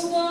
Yes.